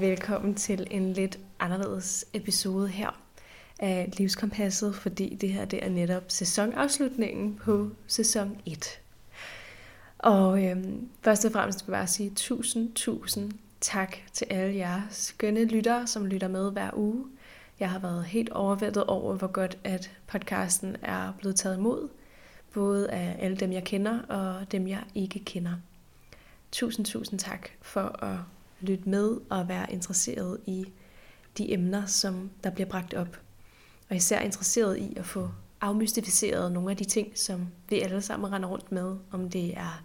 velkommen til en lidt anderledes episode her af Livskompasset, fordi det her det er netop sæsonafslutningen på sæson 1. Og øhm, først og fremmest vil jeg bare sige tusind, tusind tak til alle jer skønne lyttere, som lytter med hver uge. Jeg har været helt overvældet over, hvor godt at podcasten er blevet taget imod, både af alle dem, jeg kender og dem, jeg ikke kender. Tusind, tusind tak for at lytte med og være interesseret i de emner, som der bliver bragt op. Og især interesseret i at få afmystificeret nogle af de ting, som vi alle sammen render rundt med, om det er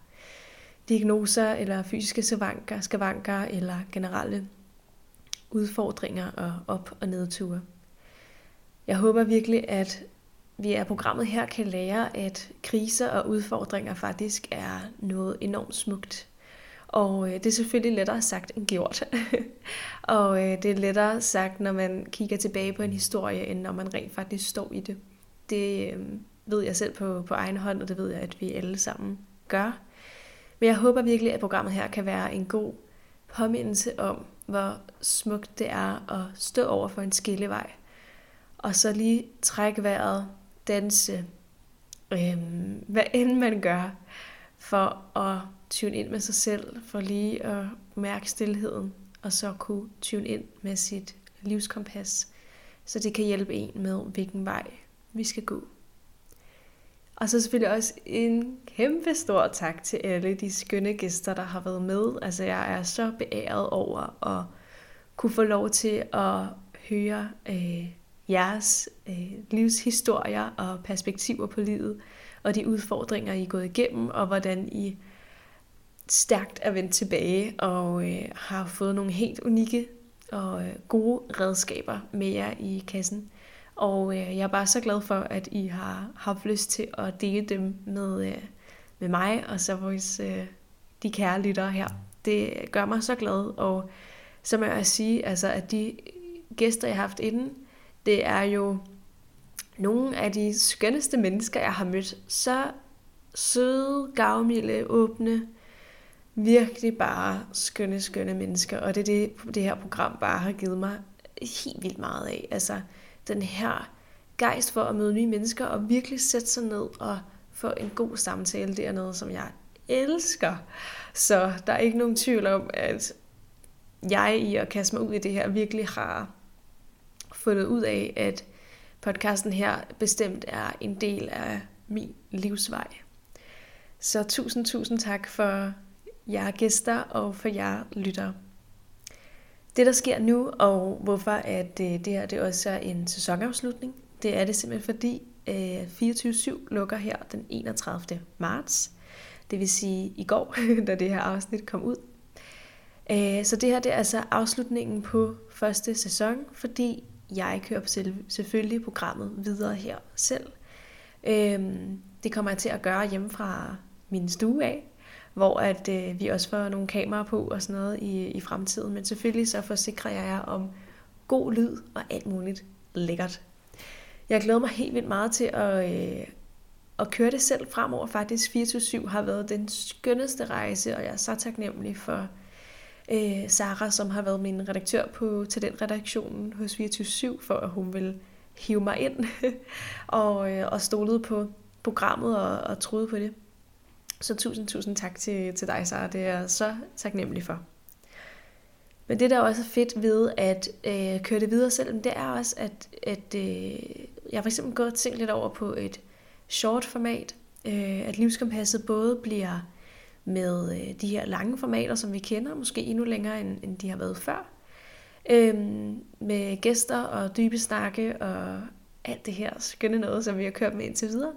diagnoser eller fysiske skavanker, skavanker eller generelle udfordringer og op- og nedture. Jeg håber virkelig, at vi af programmet her kan lære, at kriser og udfordringer faktisk er noget enormt smukt og øh, det er selvfølgelig lettere sagt end gjort. og øh, det er lettere sagt, når man kigger tilbage på en historie, end når man rent faktisk står i det. Det øh, ved jeg selv på, på egen hånd, og det ved jeg, at vi alle sammen gør. Men jeg håber virkelig, at programmet her kan være en god påmindelse om, hvor smukt det er at stå over for en skillevej. Og så lige trække vejret, danse, øh, hvad end man gør, for at tune ind med sig selv, for lige at mærke stillheden, og så kunne tune ind med sit livskompas, så det kan hjælpe en med, hvilken vej vi skal gå. Og så selvfølgelig også en kæmpe stor tak til alle de skønne gæster, der har været med. Altså jeg er så beæret over at kunne få lov til at høre øh, jeres øh, livshistorier og perspektiver på livet, og de udfordringer, I er gået igennem, og hvordan I stærkt er vendt tilbage og øh, har fået nogle helt unikke og øh, gode redskaber med jer i kassen. Og øh, jeg er bare så glad for, at I har haft lyst til at dele dem med, øh, med mig, og så vores øh, de kære lyttere her. Det gør mig så glad, og så må jeg sige, altså, at de gæster, jeg har haft inden, det er jo nogle af de skønneste mennesker, jeg har mødt. Så søde, gavmilde, åbne, virkelig bare skønne, skønne mennesker. Og det er det, det her program bare har givet mig helt vildt meget af. Altså den her gejst for at møde nye mennesker og virkelig sætte sig ned og få en god samtale. Det er noget, som jeg elsker. Så der er ikke nogen tvivl om, at jeg i at kaste mig ud i det her virkelig har fundet ud af, at podcasten her bestemt er en del af min livsvej. Så tusind, tusind tak for jer gæster og for jer lyttere. Det, der sker nu, og hvorfor at øh, det her det også er en sæsonafslutning, det er det simpelthen fordi øh, 24-7 lukker her den 31. marts. Det vil sige i går, da det her afsnit kom ud. Øh, så det her det er altså afslutningen på første sæson, fordi jeg kører selvfølgelig programmet videre her selv. Øhm, det kommer jeg til at gøre hjemme fra min stue af, hvor at øh, vi også får nogle kameraer på og sådan noget i, i fremtiden. Men selvfølgelig så forsikrer jeg jer om god lyd og alt muligt lækkert. Jeg glæder mig helt vildt meget til at, øh, at køre det selv fremover. Faktisk 24-7 har været den skønneste rejse, og jeg er så taknemmelig for øh, Sara, som har været min redaktør på til den redaktionen hos 24 for at hun ville hive mig ind og, øh, og stolede på programmet og, og troede på det. Så tusind, tusind tak til, til dig, Sara. Det er jeg så taknemmelig for. Men det, der også er fedt ved at øh, køre det videre selv, det er også, at, at øh, jeg har for eksempel gået og tænkt lidt over på et short format. Øh, at livskompasset både bliver med øh, de her lange formater, som vi kender, måske endnu længere, end, end de har været før. Øh, med gæster og dybe snakke og alt det her skønne noget, som vi har kørt med indtil videre.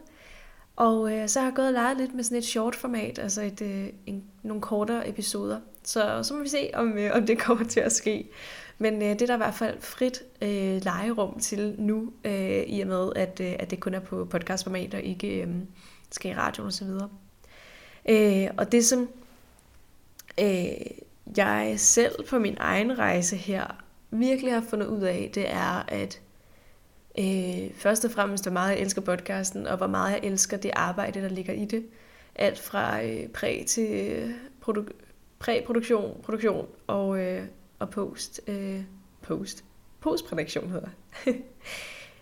Og øh, så har jeg gået og leget lidt med sådan et short format, altså et, øh, en, nogle kortere episoder. Så så må vi se, om, øh, om det kommer til at ske. Men øh, det er der i hvert fald frit øh, legerum til nu, øh, i og med, at, øh, at det kun er på podcastformat og ikke øh, skal i radio og så videre. Øh, og det som øh, jeg selv på min egen rejse her virkelig har fundet ud af, det er, at Øh, først og fremmest, hvor meget jeg elsker podcasten, og hvor meget jeg elsker det arbejde, der ligger i det. Alt fra øh, præ til øh, produ- præproduktion, produktion og øh, og post. Øh, post. Postproduktion hedder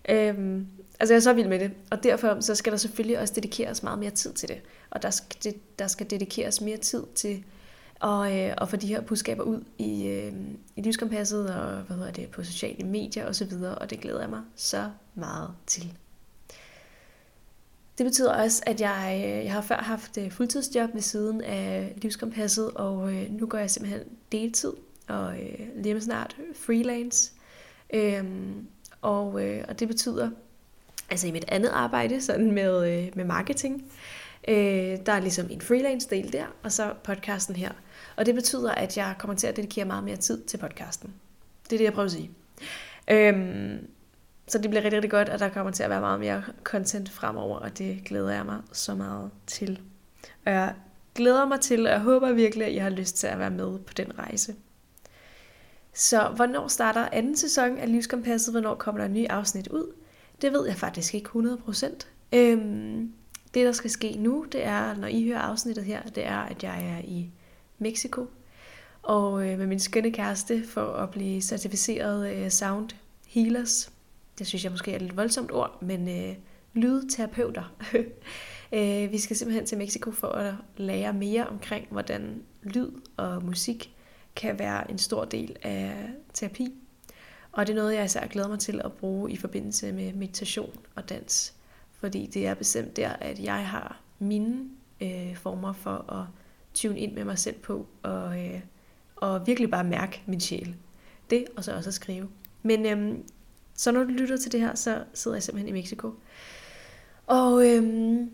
øhm, Altså jeg er så vild med det, og derfor så skal der selvfølgelig også dedikeres meget mere tid til det. Og der skal, der skal dedikeres mere tid til at, øh, at få de her budskaber ud i, øh, i livskompasset og hvad hedder det, på sociale medier osv., og, og det glæder jeg mig så meget til. Det betyder også, at jeg, øh, jeg har før haft øh, fuldtidsjob ved siden af livskompasset, og øh, nu går jeg simpelthen deltid, og øh, lige snart freelance. Øhm, og, øh, og det betyder, altså i mit andet arbejde, sådan med, øh, med marketing, øh, der er ligesom en freelance del der, og så podcasten her. Og det betyder, at jeg kommer til at dedikere meget mere tid til podcasten. Det er det, jeg prøver at sige. Øhm, så det bliver rigtig, rigtig godt, at der kommer til at være meget mere content fremover, og det glæder jeg mig så meget til. Og jeg glæder mig til, og jeg håber virkelig, at I har lyst til at være med på den rejse. Så hvornår starter anden sæson af Livskompasset? Hvornår kommer der nye afsnit ud? Det ved jeg faktisk ikke 100%. Øhm, det, der skal ske nu, det er, når I hører afsnittet her, det er, at jeg er i Mexico. Og øh, med min skønne kæreste for at blive certificeret øh, sound healers. Det synes jeg måske er et lidt voldsomt ord, men øh, lydterapeuter. øh, vi skal simpelthen til Mexico for at lære mere omkring, hvordan lyd og musik kan være en stor del af terapi. Og det er noget, jeg især glæder mig til at bruge i forbindelse med meditation og dans. Fordi det er bestemt der, at jeg har mine øh, former for at tune ind med mig selv på, og, øh, og virkelig bare mærke min sjæl. Det, og så også at skrive. Men øhm, så når du lytter til det her, så sidder jeg simpelthen i Mexico. Og øhm,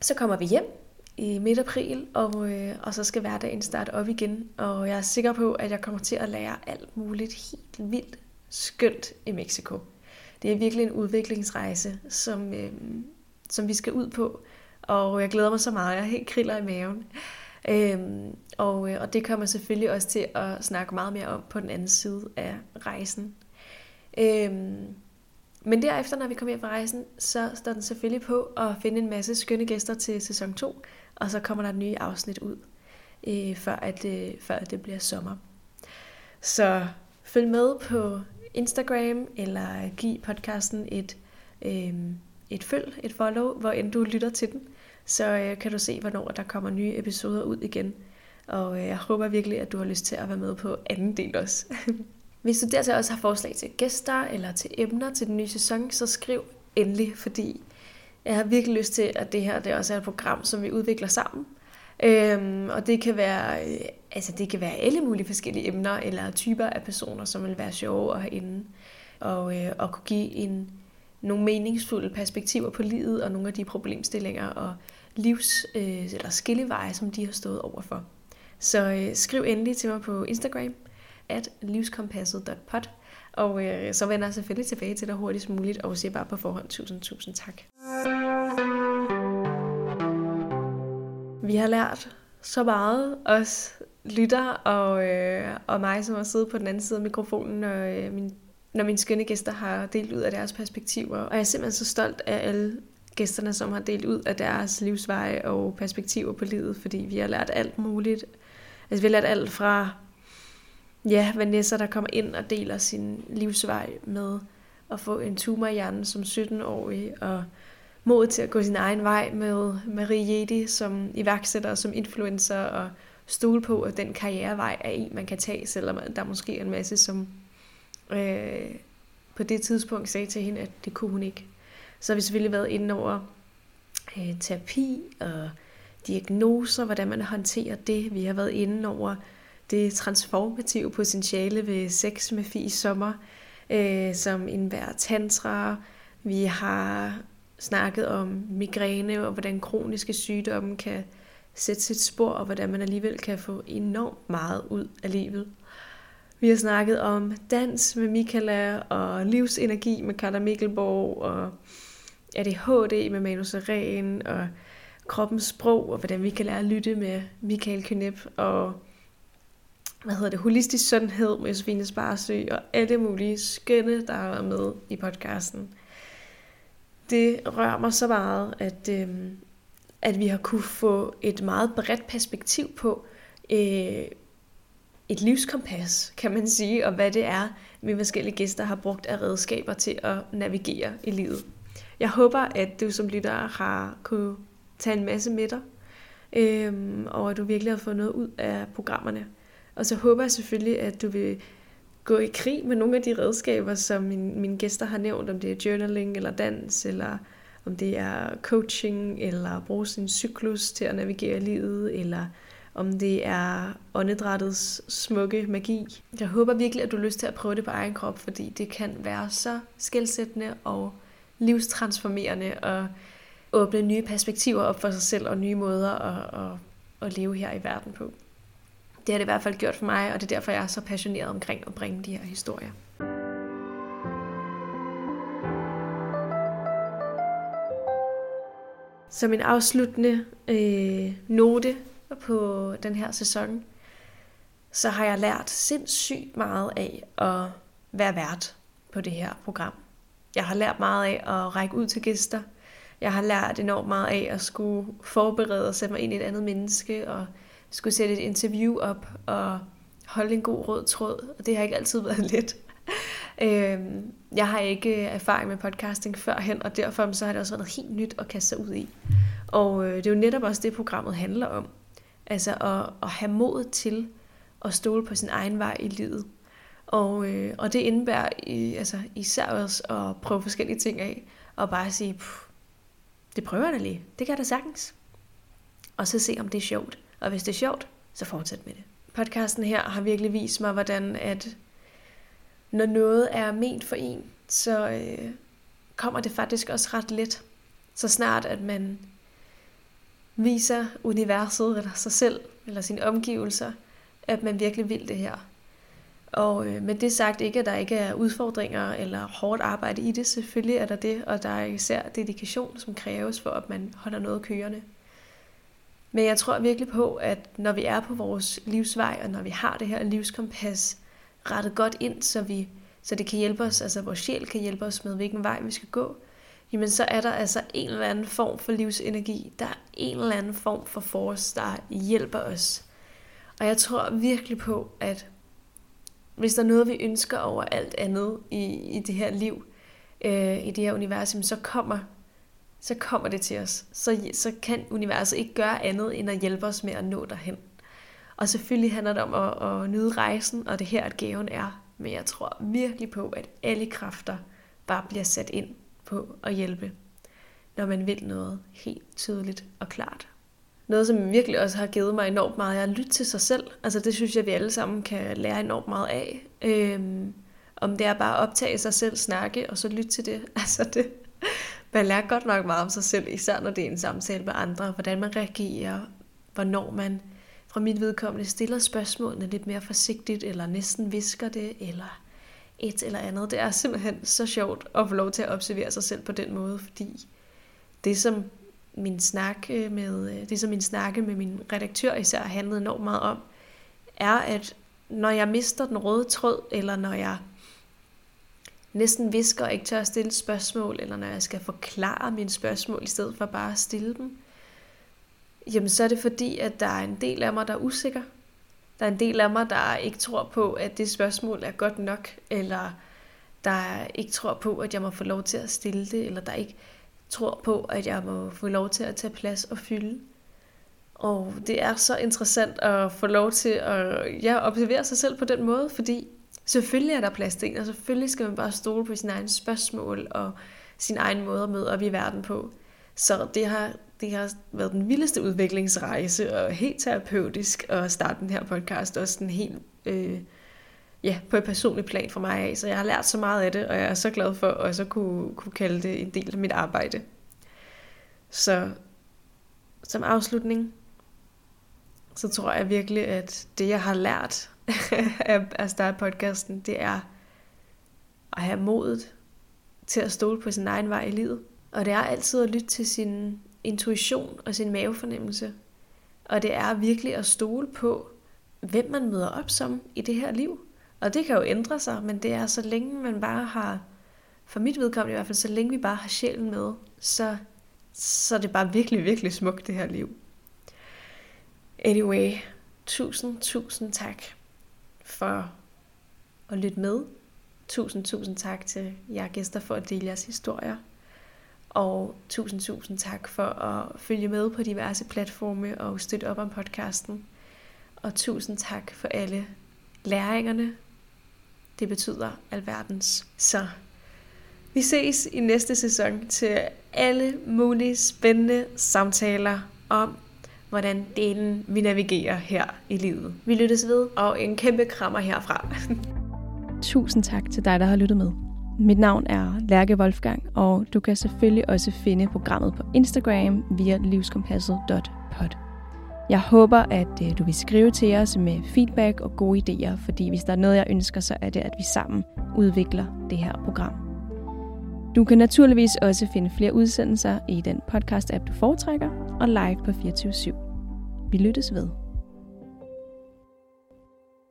så kommer vi hjem i midt april, og, øh, og så skal hverdagen starte op igen. Og jeg er sikker på, at jeg kommer til at lære alt muligt helt vildt skønt i Mexico. Det er virkelig en udviklingsrejse, som, øh, som vi skal ud på. Og jeg glæder mig så meget. Jeg er helt kriller i maven. Øhm, og, øh, og det kommer selvfølgelig også til at snakke meget mere om på den anden side af rejsen. Øhm, men derefter, når vi kommer hjem fra rejsen, så står den selvfølgelig på at finde en masse skønne gæster til sæson 2, og så kommer der et nye afsnit ud, øh, før, at, øh, før at det bliver sommer. Så følg med på Instagram, eller giv podcasten et, øh, et følg, et follow, hvor end du lytter til den, så øh, kan du se, hvornår der kommer nye episoder ud igen. Og øh, jeg håber virkelig, at du har lyst til at være med på anden del også. Hvis du dertil også har forslag til gæster eller til emner til den nye sæson, så skriv endelig, fordi jeg har virkelig lyst til, at det her det også er et program, som vi udvikler sammen. Øhm, og det kan være, øh, altså det kan være alle mulige forskellige emner eller typer af personer, som vil være sjove at have inde. Og, øh, og kunne give en, nogle meningsfulde perspektiver på livet og nogle af de problemstillinger og livs- øh, eller skilleveje, som de har stået overfor. Så øh, skriv endelig til mig på Instagram, at livskompasset.pod, og øh, så vender jeg selvfølgelig tilbage til dig hurtigst muligt, og siger bare på forhånd tusind, tusind tak. Vi har lært så meget, os lytter og, øh, og mig, som har siddet på den anden side af mikrofonen, og øh, min, når mine skønne gæster har delt ud af deres perspektiver. Og jeg er simpelthen så stolt af alle gæsterne, som har delt ud af deres livsveje og perspektiver på livet, fordi vi har lært alt muligt. Altså vi har lært alt fra ja, Vanessa, der kommer ind og deler sin livsvej med at få en tumor i hjernen som 17-årig, og mod til at gå sin egen vej med Marie Jedi som iværksætter, som influencer, og stole på, at den karrierevej er en, man kan tage, selvom der måske er en masse, som øh, på det tidspunkt sagde til hende, at det kunne hun ikke. Så har vi selvfølgelig været inde over øh, terapi og diagnoser, hvordan man håndterer det. Vi har været inde over det transformative potentiale ved sex med Fie Sommer, øh, som indebærer tantra. Vi har snakket om migræne og hvordan kroniske sygdomme kan sætte sit spor, og hvordan man alligevel kan få enormt meget ud af livet. Vi har snakket om dans med Michaela, og livsenergi med Carla Mikkelborg, og ADHD med Manu Seren, og kroppens sprog, og hvordan vi kan lære at lytte med Michael Knep, og hvad hedder det, holistisk sundhed med Josefine Sparsø, og alle mulige skønne, der har været med i podcasten. Det rører mig så meget, at, øh, at vi har kunne få et meget bredt perspektiv på, øh, et livskompas, kan man sige, og hvad det er, mine forskellige gæster har brugt af redskaber til at navigere i livet. Jeg håber, at du som lytter har kunne tage en masse med dig, øh, og at du virkelig har fået noget ud af programmerne. Og så håber jeg selvfølgelig, at du vil gå i krig med nogle af de redskaber, som min, mine gæster har nævnt, om det er journaling eller dans, eller om det er coaching, eller bruge sin cyklus til at navigere livet, eller om det er åndedrættets smukke magi. Jeg håber virkelig, at du har lyst til at prøve det på egen krop, fordi det kan være så skældsættende og livstransformerende og åbne nye perspektiver op for sig selv og nye måder at, at, at leve her i verden på. Det har det i hvert fald gjort for mig, og det er derfor, jeg er så passioneret omkring at bringe de her historier. Som en afsluttende øh, note på den her sæson, så har jeg lært sindssygt meget af at være vært på det her program. Jeg har lært meget af at række ud til gæster. Jeg har lært enormt meget af at skulle forberede og sætte mig ind i et andet menneske, og skulle sætte et interview op og holde en god rød tråd, og det har ikke altid været let. Øhm, jeg har ikke erfaring med podcasting førhen, og derfor så har det også været helt nyt at kaste sig ud i. Og øh, det er jo netop også det, programmet handler om. Altså at, at have mod til at stole på sin egen vej i livet. Og, øh, og det indebærer i, altså, især også at prøve forskellige ting af, og bare sige, det prøver jeg da lige, det kan jeg da sagtens. Og så se, om det er sjovt. Og hvis det er sjovt, så fortsæt med det. Podcasten her har virkelig vist mig, hvordan at når noget er ment for en, så øh, kommer det faktisk også ret let. Så snart at man viser universet eller sig selv eller sine omgivelser, at man virkelig vil det her. Og øh, med det sagt ikke, at der ikke er udfordringer eller hårdt arbejde i det. Selvfølgelig er der det, og der er især dedikation, som kræves for, at man holder noget kørende. Men jeg tror virkelig på, at når vi er på vores livsvej, og når vi har det her livskompas rettet godt ind, så, vi, så det kan hjælpe os, altså vores sjæl kan hjælpe os med, hvilken vej vi skal gå, jamen så er der altså en eller anden form for livsenergi. Der er en eller anden form for force, der hjælper os. Og jeg tror virkelig på, at hvis der er noget, vi ønsker over alt andet i, i det her liv, øh, i det her univers, så kommer så kommer det til os. Så, så kan universet ikke gøre andet, end at hjælpe os med at nå derhen. Og selvfølgelig handler det om at, at nyde rejsen, og det her, at gaven er. Men jeg tror virkelig på, at alle kræfter bare bliver sat ind på at hjælpe, når man vil noget helt tydeligt og klart. Noget, som virkelig også har givet mig enormt meget, er at lytte til sig selv. Altså det synes jeg, vi alle sammen kan lære enormt meget af. Øhm, om det er bare at optage sig selv, snakke, og så lytte til det. Altså det, man lærer godt nok meget om sig selv, især når det er en samtale med andre, hvordan man reagerer, hvornår man fra mit vedkommende stiller spørgsmålene lidt mere forsigtigt, eller næsten visker det, eller et eller andet. Det er simpelthen så sjovt at få lov til at observere sig selv på den måde, fordi det som min snak øh, med, øh, det som min snakke med min redaktør især handlede enormt meget om, er, at når jeg mister den røde tråd, eller når jeg næsten visker og ikke tør at stille spørgsmål, eller når jeg skal forklare mine spørgsmål, i stedet for bare at stille dem, jamen så er det fordi, at der er en del af mig, der er usikker. Der er en del af mig, der ikke tror på, at det spørgsmål er godt nok, eller der ikke tror på, at jeg må få lov til at stille det, eller der ikke tror på, at jeg må få lov til at tage plads og fylde. Og det er så interessant at få lov til at ja, observere sig selv på den måde, fordi Selvfølgelig er der plads til en, og selvfølgelig skal man bare stole på sine egne spørgsmål og sin egen måde at møde op i verden på. Så det har, det har været den vildeste udviklingsrejse, og helt terapeutisk at starte den her podcast, også den helt, øh, ja, på et personligt plan for mig af. Så jeg har lært så meget af det, og jeg er så glad for at også kunne, kunne kalde det en del af mit arbejde. Så som afslutning, så tror jeg virkelig, at det jeg har lært at starte podcasten, det er at have modet til at stole på sin egen vej i livet. Og det er altid at lytte til sin intuition og sin mavefornemmelse. Og det er virkelig at stole på, hvem man møder op som i det her liv. Og det kan jo ændre sig, men det er så længe man bare har, for mit vedkommende i hvert fald, så længe vi bare har sjælen med, så, så er det bare virkelig, virkelig smukt det her liv. Anyway, tusind, tusind tak for at lytte med. Tusind, tusind tak til jer gæster for at dele jeres historier. Og tusind, tusind tak for at følge med på diverse platforme og støtte op om podcasten. Og tusind tak for alle læringerne. Det betyder alverdens. Så vi ses i næste sæson til alle mulige spændende samtaler om, hvordan delen vi navigerer her i livet. Vi lyttes ved, og en kæmpe krammer herfra. Tusind tak til dig, der har lyttet med. Mit navn er Lærke Wolfgang, og du kan selvfølgelig også finde programmet på Instagram via livskompasset.pod. Jeg håber, at øh, du vil skrive til os med feedback og gode idéer, fordi hvis der er noget, jeg ønsker, så er det, at vi sammen udvikler det her program. Du kan naturligvis også finde flere udsendelser i den podcast-app, du foretrækker, og live på 24 /7. Vi lyttes ved.